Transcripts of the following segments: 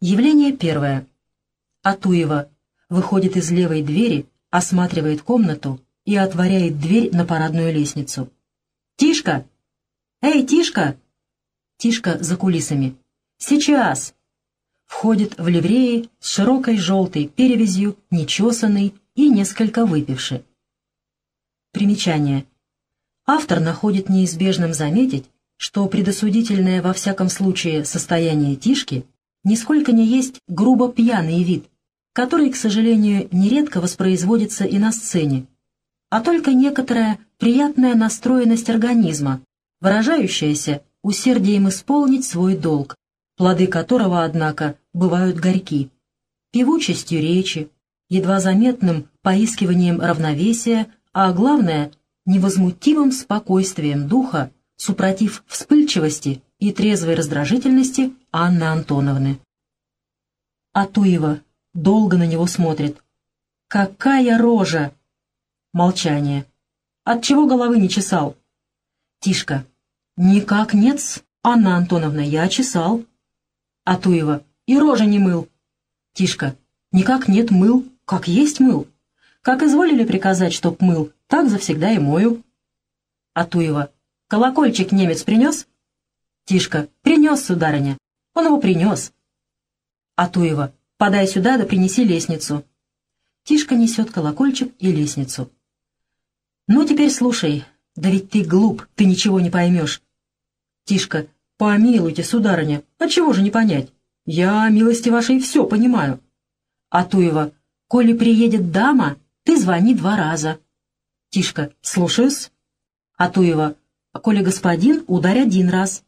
Явление первое. Атуева выходит из левой двери, осматривает комнату и отворяет дверь на парадную лестницу. «Тишка! Эй, Тишка!» Тишка за кулисами. «Сейчас!» Входит в ливреи с широкой желтой перевязью, нечесанный и несколько выпивший. Примечание. Автор находит неизбежным заметить, что предосудительное во всяком случае состояние Тишки нисколько не есть грубо пьяный вид, который, к сожалению, нередко воспроизводится и на сцене, а только некоторая приятная настроенность организма, выражающаяся усердием исполнить свой долг, плоды которого, однако, бывают горьки, певучестью речи, едва заметным поискиванием равновесия, а главное — невозмутимым спокойствием духа, супротив вспыльчивости и трезвой раздражительности Анны Антоновны. Атуева долго на него смотрит. «Какая рожа!» Молчание. «Отчего головы не чесал?» Тишка. «Никак нет Анна Антоновна, я чесал». Атуева. «И рожа не мыл». Тишка. «Никак нет мыл, как есть мыл. Как изволили приказать, чтоб мыл, так завсегда и мою». Атуева. «Колокольчик немец принес?» Тишка. «Принес, сударыня. Он его принес». Атуева. «Подай сюда, да принеси лестницу». Тишка несет колокольчик и лестницу. «Ну, теперь слушай. Да ведь ты глуп, ты ничего не поймешь». Тишка. «Помилуйте, сударыня, отчего же не понять? Я, милости вашей, все понимаю». Атуева. «Коли приедет дама, ты звони два раза». Тишка. «Слушаюсь». Атуева. «Коли господин, ударь один раз».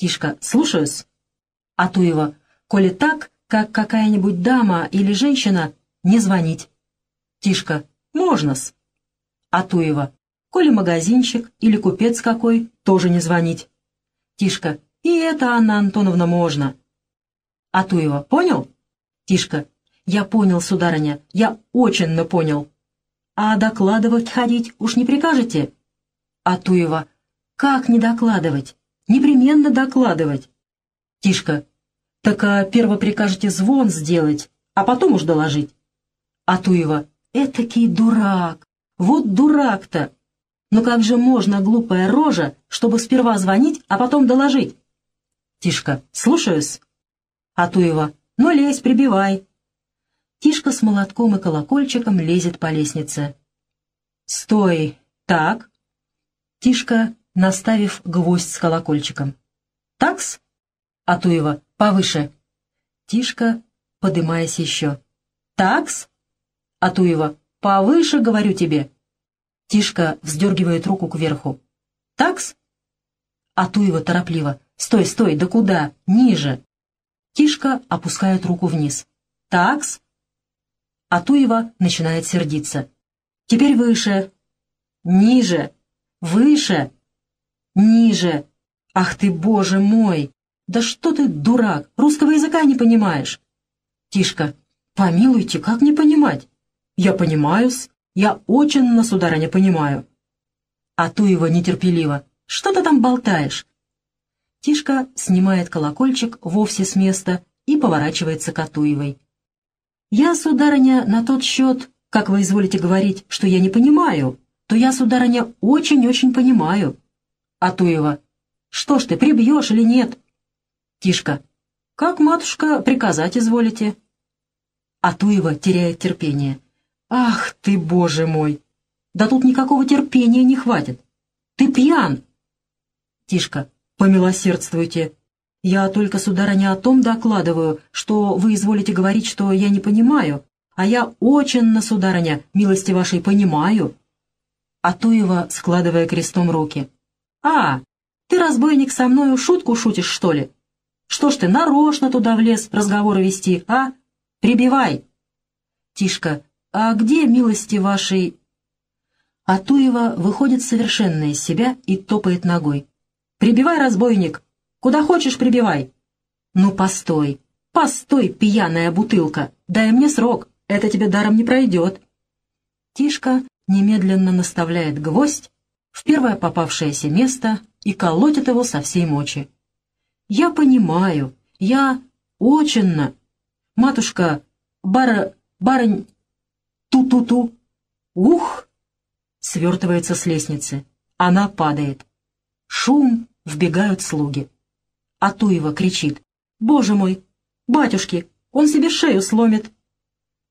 Тишка. «Слушаюсь». Атуева. «Коли так, как какая-нибудь дама или женщина, не звонить». Тишка. «Можно-с». Атуева. «Коли магазинчик или купец какой, тоже не звонить». Тишка. «И это, Анна Антоновна, можно». Атуева. «Понял?» Тишка. «Я понял, сударыня, я очень понял». «А докладывать ходить уж не прикажете?» Атуева. «Как не докладывать? Непременно докладывать». Тишка. «Так а перво прикажете звон сделать, а потом уж доложить». Атуева. «Этакий дурак! Вот дурак-то! Но как же можно, глупая рожа, чтобы сперва звонить, а потом доложить?» Тишка. «Слушаюсь». Атуева. «Ну, лезь, прибивай». Тишка с молотком и колокольчиком лезет по лестнице. «Стой! Так!» Тишка, наставив гвоздь с колокольчиком. «Такс?» Атуева. «Повыше». Тишка, подымаясь еще. «Такс?» Атуева. «Повыше, говорю тебе». Тишка вздергивает руку кверху. «Такс?» Атуева торопливо. «Стой, стой, да куда? Ниже!» Тишка опускает руку вниз. «Такс?» Атуева начинает сердиться. «Теперь выше!» «Ниже! Выше! Ниже! Ах ты, боже мой! Да что ты, дурак, русского языка не понимаешь!» Тишка. «Помилуйте, как не понимать?» «Я понимаю-с. Я очень, на сударыня, понимаю». Атуева нетерпеливо. «Что ты там болтаешь?» Тишка снимает колокольчик вовсе с места и поворачивается к Атуевой. «Я, сударыня, на тот счет, как вы изволите говорить, что я не понимаю, то я, сударыня, очень-очень понимаю». Атуева. «Что ж ты, прибьешь или нет?» Тишка. «Как, матушка, приказать изволите?» Атуева теряет терпение. «Ах ты, боже мой! Да тут никакого терпения не хватит! Ты пьян!» Тишка. «Помилосердствуйте! Я только, сударыня, о том докладываю, что вы изволите говорить, что я не понимаю, а я очень, сударыня, милости вашей, понимаю. Атуева, складывая крестом руки. «А, ты, разбойник, со мною шутку шутишь, что ли? Что ж ты, нарочно туда влез разговоры вести, а? Прибивай!» Тишка, «А где, милости вашей...» Атуева выходит совершенно из себя и топает ногой. «Прибивай, разбойник! Куда хочешь, прибивай!» «Ну, постой! Постой, пьяная бутылка! Дай мне срок, это тебе даром не пройдет!» Тишка немедленно наставляет гвоздь в первое попавшееся место и колотит его со всей мочи. «Я понимаю, я очинно, Матушка, бара... барынь... Ту-ту-ту! Ух! Свертывается с лестницы. Она падает. Шум, вбегают слуги. А Туева кричит. «Боже мой! Батюшки! Он себе шею сломит!»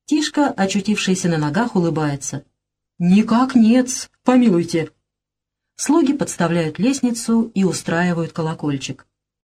Тишка, очутившийся на ногах, улыбается. «Никак нет, помилуйте!» Слуги подставляют лестницу и устраивают колокольчик.